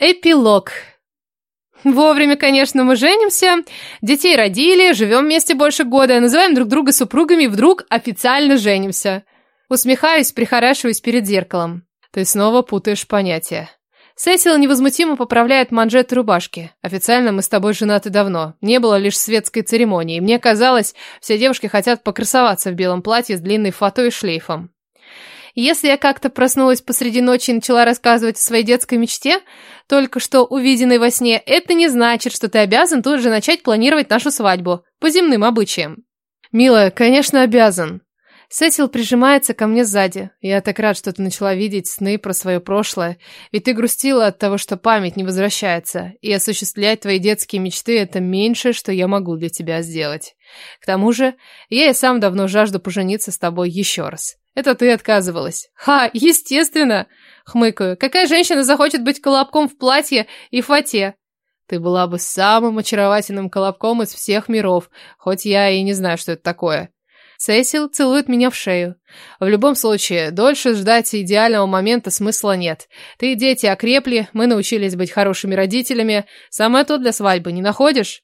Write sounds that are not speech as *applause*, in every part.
Эпилог. Вовремя, конечно, мы женимся, детей родили, живем вместе больше года, называем друг друга супругами вдруг официально женимся. Усмехаюсь, прихорашиваюсь перед зеркалом. Ты снова путаешь понятия. Сесил невозмутимо поправляет манжеты рубашки. Официально мы с тобой женаты давно. Не было лишь светской церемонии. Мне казалось, все девушки хотят покрасоваться в белом платье с длинной фатой и шлейфом. Если я как-то проснулась посреди ночи и начала рассказывать о своей детской мечте, только что увиденной во сне, это не значит, что ты обязан тут же начать планировать нашу свадьбу по земным обычаям. Милая, конечно, обязан. Сесил прижимается ко мне сзади. Я так рад, что ты начала видеть сны про свое прошлое, ведь ты грустила от того, что память не возвращается, и осуществлять твои детские мечты – это меньшее, что я могу для тебя сделать. К тому же, я и сам давно жажду пожениться с тобой еще раз. Это ты отказывалась. Ха, естественно, хмыкаю. Какая женщина захочет быть колобком в платье и фате? Ты была бы самым очаровательным колобком из всех миров, хоть я и не знаю, что это такое. Сесил целует меня в шею. В любом случае, дольше ждать идеального момента смысла нет. Ты дети окрепли, мы научились быть хорошими родителями. Самое то для свадьбы, не находишь?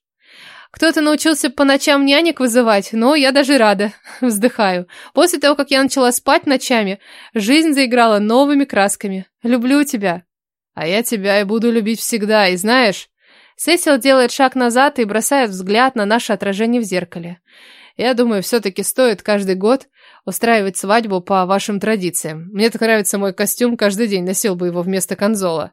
Кто-то научился по ночам нянек вызывать, но я даже рада. *laughs* Вздыхаю. После того, как я начала спать ночами, жизнь заиграла новыми красками. Люблю тебя. А я тебя и буду любить всегда, и знаешь... Сесил делает шаг назад и бросает взгляд на наше отражение в зеркале. Я думаю, все-таки стоит каждый год устраивать свадьбу по вашим традициям. Мне так нравится мой костюм, каждый день носил бы его вместо конзола.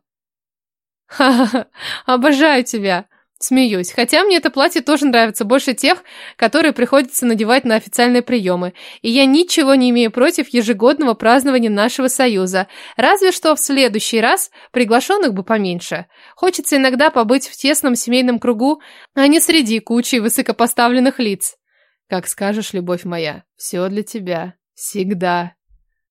Ха-ха-ха, обожаю тебя. Смеюсь, хотя мне это платье тоже нравится больше тех, которые приходится надевать на официальные приемы, и я ничего не имею против ежегодного празднования нашего союза, разве что в следующий раз приглашенных бы поменьше. Хочется иногда побыть в тесном семейном кругу, а не среди кучи высокопоставленных лиц. Как скажешь, любовь моя, все для тебя, всегда.